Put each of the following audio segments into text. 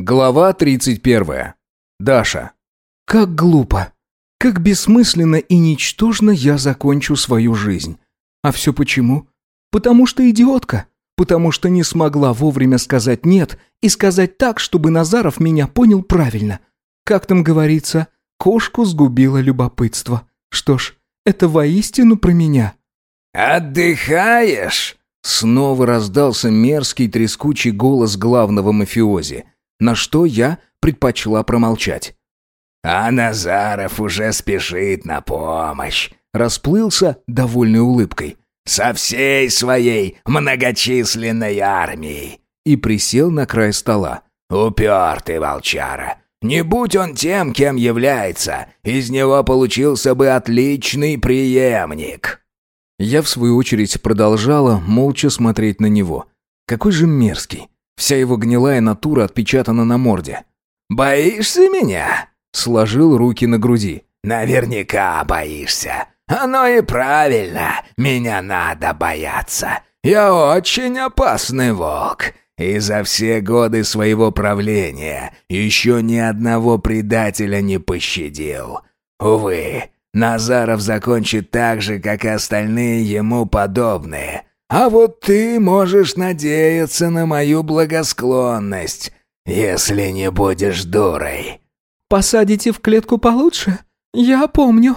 Глава 31. Даша. Как глупо. Как бессмысленно и ничтожно я закончу свою жизнь. А все почему? Потому что идиотка. Потому что не смогла вовремя сказать «нет» и сказать так, чтобы Назаров меня понял правильно. Как там говорится, кошку сгубило любопытство. Что ж, это воистину про меня. «Отдыхаешь?» Снова раздался мерзкий трескучий голос главного мафиози, на что я предпочла промолчать. «А Назаров уже спешит на помощь», — расплылся довольной улыбкой. «Со всей своей многочисленной армией!» И присел на край стола. «Упертый волчара! Не будь он тем, кем является, из него получился бы отличный преемник!» Я, в свою очередь, продолжала молча смотреть на него. Какой же мерзкий. Вся его гнилая натура отпечатана на морде. «Боишься меня?» Сложил руки на груди. «Наверняка боишься. Оно и правильно. Меня надо бояться. Я очень опасный волк. И за все годы своего правления еще ни одного предателя не пощадил. Увы, Назаров закончит так же, как и остальные ему подобные. А вот ты можешь надеяться на мою благосклонность, если не будешь дурой». «Посадите в клетку получше? Я помню».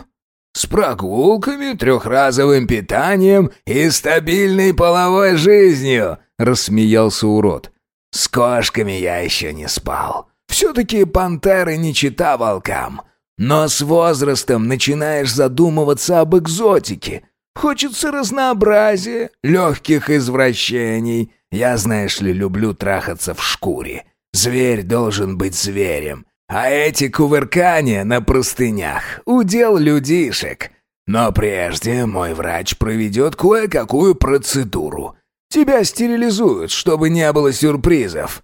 «С прогулками, трехразовым питанием и стабильной половой жизнью», — рассмеялся урод. «С кошками я еще не спал. Все-таки пантеры не чита волкам. Но с возрастом начинаешь задумываться об экзотике. Хочется разнообразия, легких извращений. Я, знаешь ли, люблю трахаться в шкуре. Зверь должен быть зверем. А эти кувыркания на простынях — удел людишек. Но прежде мой врач проведет кое-какую процедуру. Тебя стерилизуют, чтобы не было сюрпризов».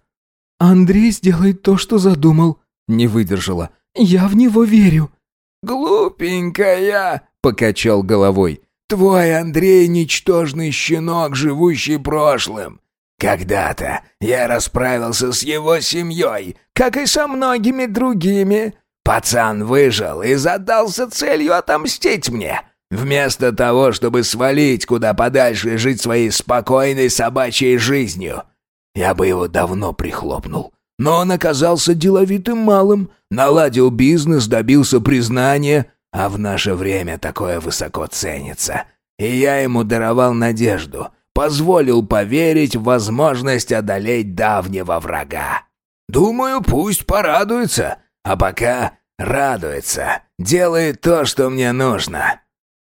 «Андрей сделает то, что задумал», — не выдержала. «Я в него верю». «Глупенькая», — покачал головой. «Твой Андрей — ничтожный щенок, живущий прошлым. Когда-то я расправился с его семьей, как и со многими другими. Пацан выжил и задался целью отомстить мне. Вместо того, чтобы свалить куда подальше и жить своей спокойной собачьей жизнью. Я бы его давно прихлопнул. Но он оказался деловитым малым, наладил бизнес, добился признания, а в наше время такое высоко ценится. И я ему даровал надежду, позволил поверить в возможность одолеть давнего врага. Думаю, пусть порадуется, а пока радуется, делает то, что мне нужно».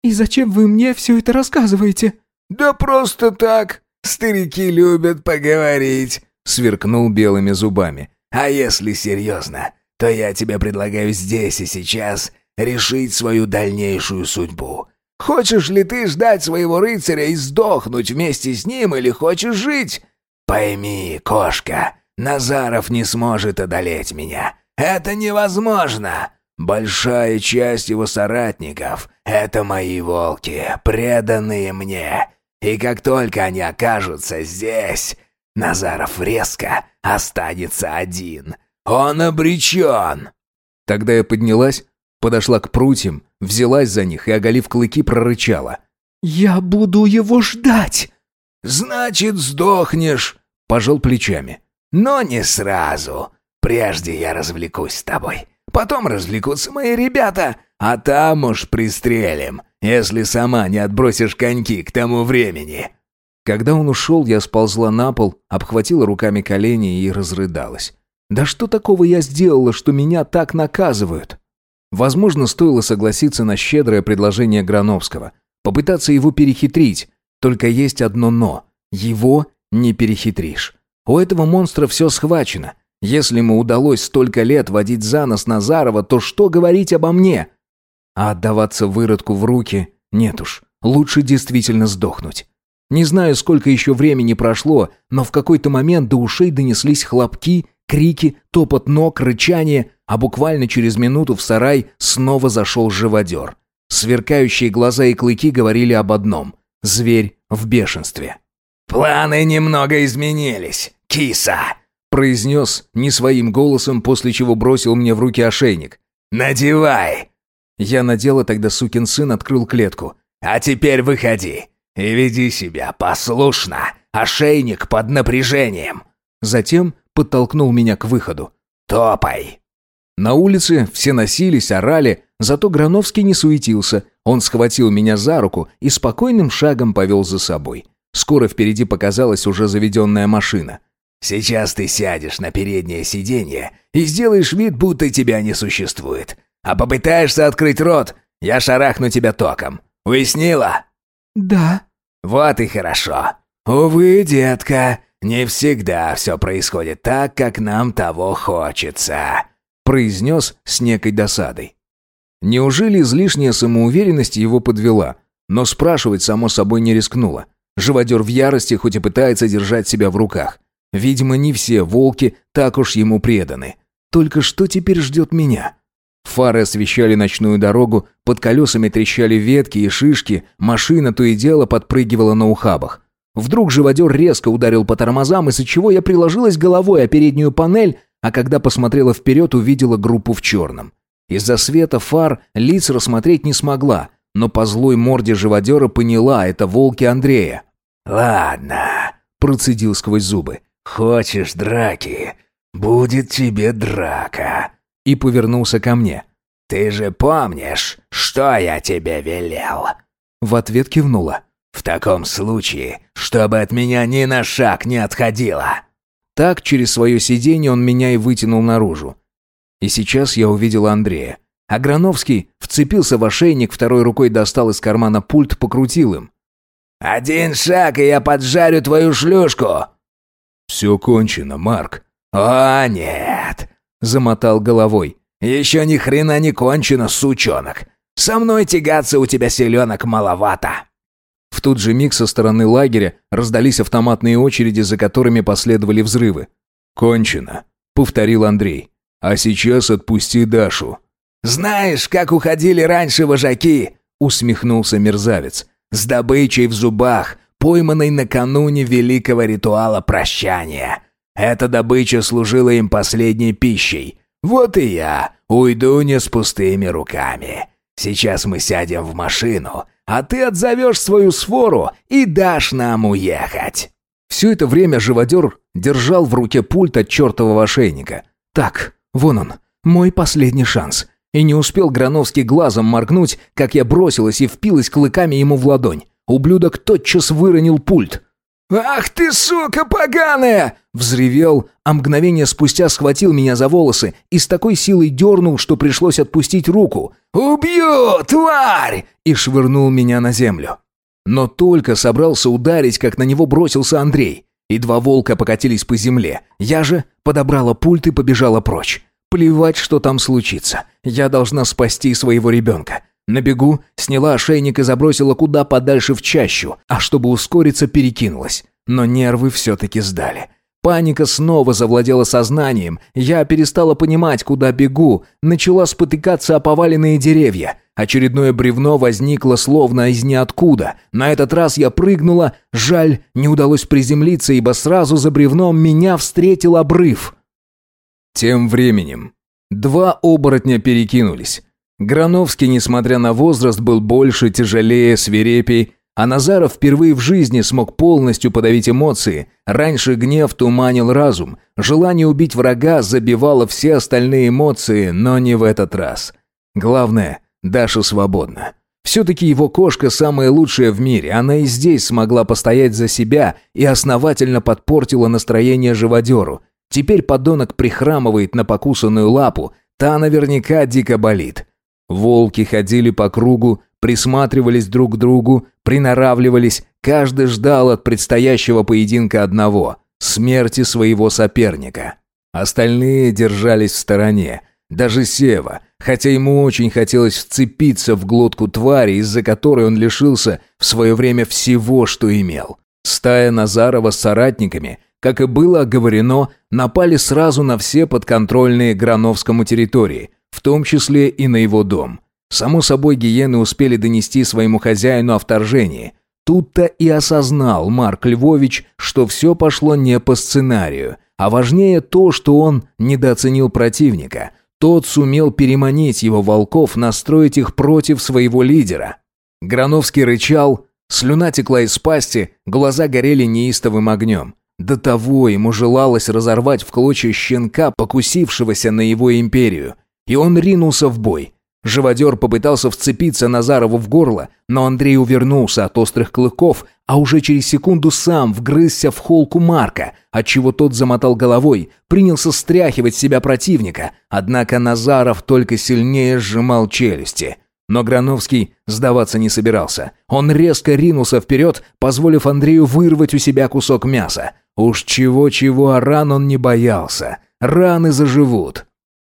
«И зачем вы мне все это рассказываете?» «Да просто так. Старики любят поговорить», — сверкнул белыми зубами. «А если серьезно, то я тебе предлагаю здесь и сейчас решить свою дальнейшую судьбу. Хочешь ли ты ждать своего рыцаря и сдохнуть вместе с ним, или хочешь жить? Пойми, кошка, Назаров не сможет одолеть меня. Это невозможно. Большая часть его соратников — это мои волки, преданные мне. И как только они окажутся здесь, Назаров резко останется один. Он обречен. Тогда я поднялась, Подошла к прутьям, взялась за них и, оголив клыки, прорычала. «Я буду его ждать!» «Значит, сдохнешь!» — пожал плечами. «Но не сразу. Прежде я развлекусь с тобой. Потом развлекутся мои ребята, а там уж пристрелим, если сама не отбросишь коньки к тому времени». Когда он ушел, я сползла на пол, обхватила руками колени и разрыдалась. «Да что такого я сделала, что меня так наказывают?» Возможно, стоило согласиться на щедрое предложение Грановского, попытаться его перехитрить. Только есть одно «но». Его не перехитришь. У этого монстра все схвачено. Если ему удалось столько лет водить за нос Назарова, то что говорить обо мне? А отдаваться выродку в руки нет уж. Лучше действительно сдохнуть. Не знаю, сколько еще времени прошло, но в какой-то момент до ушей донеслись хлопки, крики, топот ног, рычание, а буквально через минуту в сарай снова зашел живодер. Сверкающие глаза и клыки говорили об одном — зверь в бешенстве. «Планы немного изменились, киса!» произнес не своим голосом, после чего бросил мне в руки ошейник. «Надевай!» Я надел, и тогда сукин сын открыл клетку. «А теперь выходи и веди себя послушно, ошейник под напряжением!» Затем подтолкнул меня к выходу. «Топай!» На улице все носились, орали, зато Грановский не суетился. Он схватил меня за руку и спокойным шагом повел за собой. Скоро впереди показалась уже заведенная машина. «Сейчас ты сядешь на переднее сиденье и сделаешь вид, будто тебя не существует. А попытаешься открыть рот, я шарахну тебя током. Уяснила?» «Да». «Вот и хорошо. Увы, детка, не всегда все происходит так, как нам того хочется», произнес с некой досадой. Неужели излишняя самоуверенность его подвела? Но спрашивать, само собой, не рискнула. Живодер в ярости, хоть и пытается держать себя в руках. Видимо, не все волки так уж ему преданы. Только что теперь ждет меня? Фары освещали ночную дорогу, под колесами трещали ветки и шишки, машина то и дело подпрыгивала на ухабах. Вдруг живодер резко ударил по тормозам, из-за чего я приложилась головой о переднюю панель, а когда посмотрела вперед, увидела группу в черном. Из-за света фар лиц рассмотреть не смогла, но по злой морде живодера поняла, это волки Андрея. «Ладно», — процедил сквозь зубы, — «хочешь драки? Будет тебе драка» и повернулся ко мне. «Ты же помнишь, что я тебе велел?» В ответ кивнула. «В таком случае, чтобы от меня ни на шаг не отходила!» Так через свое сиденье он меня и вытянул наружу. И сейчас я увидел Андрея. Аграновский вцепился в ошейник, второй рукой достал из кармана пульт, покрутил им. «Один шаг, и я поджарю твою шлюшку!» «Все кончено, Марк». «О, нет!» Замотал головой. «Еще ни хрена не кончено, сучонок. Со мной тягаться у тебя селенок маловато». В тот же миг со стороны лагеря раздались автоматные очереди, за которыми последовали взрывы. «Кончено», — повторил Андрей. «А сейчас отпусти Дашу». «Знаешь, как уходили раньше вожаки?» — усмехнулся мерзавец. «С добычей в зубах, пойманной накануне великого ритуала прощания. Эта добыча служила им последней пищей. Вот и я уйду не с пустыми руками. Сейчас мы сядем в машину, а ты отзовешь свою свору и дашь нам уехать». Все это время живодер держал в руке пульт от чертового ошейника. «Так, вон он, мой последний шанс». И не успел Грановский глазом моргнуть, как я бросилась и впилась клыками ему в ладонь. Ублюдок тотчас выронил пульт. «Ах ты, сука поганая!» Взревел, а мгновение спустя схватил меня за волосы и с такой силой дернул, что пришлось отпустить руку. «Убью, тварь!» и швырнул меня на землю. Но только собрался ударить, как на него бросился Андрей. И два волка покатились по земле. Я же подобрала пульт и побежала прочь. Плевать, что там случится. Я должна спасти своего ребенка. На бегу сняла ошейник и забросила куда подальше в чащу, а чтобы ускориться, перекинулась. Но нервы все-таки сдали. Паника снова завладела сознанием. Я перестала понимать, куда бегу, начала спотыкаться о поваленные деревья. Очередное бревно возникло словно из ниоткуда. На этот раз я прыгнула, жаль, не удалось приземлиться, ибо сразу за бревном меня встретил обрыв. Тем временем два оборотня перекинулись. Грановский, несмотря на возраст, был больше, тяжелее, свирепей, а Назаров впервые в жизни смог полностью подавить эмоции. Раньше гнев туманил разум, желание убить врага забивало все остальные эмоции, но не в этот раз. Главное, Даша свободна. Все-таки его кошка самая лучшая в мире, она и здесь смогла постоять за себя и основательно подпортила настроение живодеру. Теперь подонок прихрамывает на покусанную лапу, та наверняка дико болит. Волки ходили по кругу, присматривались друг к другу, приноравливались, каждый ждал от предстоящего поединка одного – смерти своего соперника. Остальные держались в стороне. Даже Сева, хотя ему очень хотелось вцепиться в глотку твари, из-за которой он лишился в свое время всего, что имел. Стая Назарова с соратниками, как и было оговорено, напали сразу на все подконтрольные Грановскому территории – в том числе и на его дом. Само собой, гиены успели донести своему хозяину о вторжении. Тут-то и осознал Марк Львович, что все пошло не по сценарию, А важнее то, что он недооценил противника. Тот сумел переманить его волков, настроить их против своего лидера. Грановский рычал, слюна текла из пасти, глаза горели неистовым огнем. До того ему желалось разорвать в клочья щенка, покусившегося на его империю. И он ринулся в бой. Живодер попытался вцепиться Назарову в горло, но Андрей увернулся от острых клыков, а уже через секунду сам вгрызся в холку Марка, отчего тот замотал головой, принялся стряхивать себя противника, однако Назаров только сильнее сжимал челюсти. Но Грановский сдаваться не собирался. Он резко ринулся вперед, позволив Андрею вырвать у себя кусок мяса. Уж чего-чего, а ран он не боялся. Раны заживут.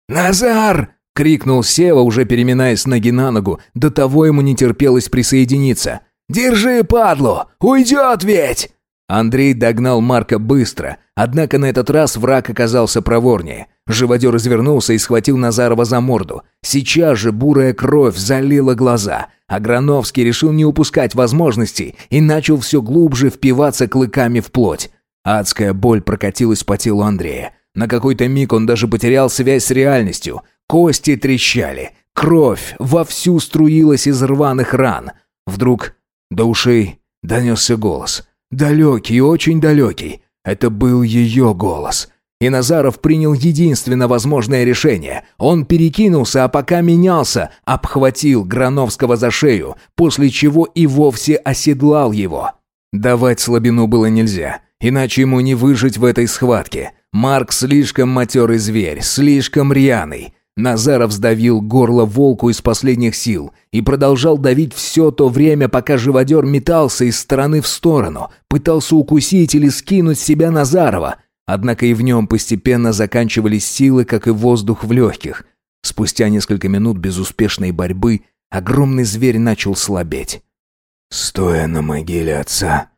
«Назар!» — крикнул Сева, уже переминаясь ноги на ногу. До того ему не терпелось присоединиться. «Держи, падлу! Уйдет ведь!» Андрей догнал Марка быстро, однако на этот раз враг оказался проворнее. Живодер развернулся и схватил Назарова за морду. Сейчас же бурая кровь залила глаза. А Грановский решил не упускать возможностей и начал все глубже впиваться клыками в плоть. Адская боль прокатилась по телу Андрея. На какой-то миг он даже потерял связь с реальностью. Кости трещали. Кровь вовсю струилась из рваных ран. Вдруг до ушей донесся голос. Далекий, очень далекий. Это был ее голос. И Назаров принял единственно возможное решение. Он перекинулся, а пока менялся, обхватил Грановского за шею, после чего и вовсе оседлал его. Давать слабину было нельзя. Иначе ему не выжить в этой схватке. Марк слишком матерый зверь, слишком рьяный. Назаров сдавил горло волку из последних сил и продолжал давить все то время, пока живодер метался из стороны в сторону, пытался укусить или скинуть себя Назарова. Однако и в нем постепенно заканчивались силы, как и воздух в легких. Спустя несколько минут безуспешной борьбы огромный зверь начал слабеть. Стоя на могиле отца,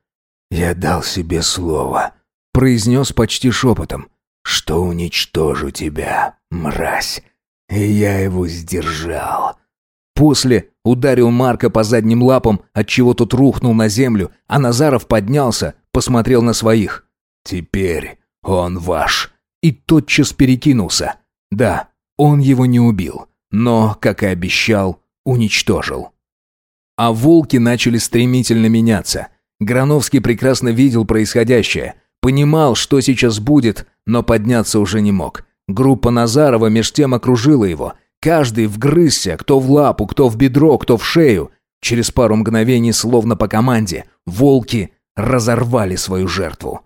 «Я дал себе слово», — произнес почти шепотом, «что уничтожу тебя, мразь, и я его сдержал». После ударил Марка по задним лапам, отчего тот рухнул на землю, а Назаров поднялся, посмотрел на своих. «Теперь он ваш». И тотчас перекинулся. Да, он его не убил, но, как и обещал, уничтожил. А волки начали стремительно меняться — Грановский прекрасно видел происходящее, понимал, что сейчас будет, но подняться уже не мог. Группа Назарова меж тем окружила его. Каждый вгрызся, кто в лапу, кто в бедро, кто в шею. Через пару мгновений, словно по команде, волки разорвали свою жертву.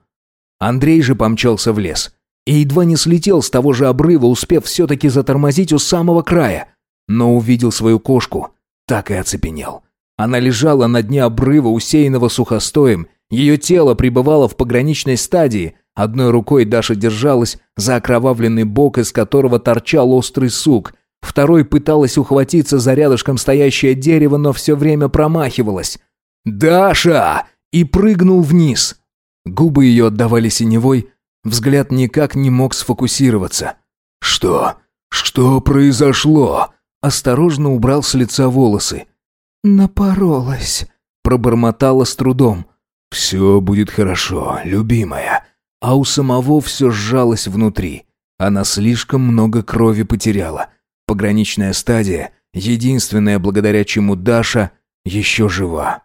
Андрей же помчался в лес. И едва не слетел с того же обрыва, успев все-таки затормозить у самого края. Но увидел свою кошку, так и оцепенел. Она лежала на дне обрыва, усеянного сухостоем. Ее тело пребывало в пограничной стадии. Одной рукой Даша держалась за окровавленный бок, из которого торчал острый сук. Второй пыталась ухватиться за рядышком стоящее дерево, но все время промахивалась. «Даша!» и прыгнул вниз. Губы ее отдавали синевой, взгляд никак не мог сфокусироваться. «Что? Что произошло?» Осторожно убрал с лица волосы. «Напоролась», — пробормотала с трудом. «Все будет хорошо, любимая». А у самого все сжалось внутри. Она слишком много крови потеряла. Пограничная стадия, единственная, благодаря чему Даша еще жива.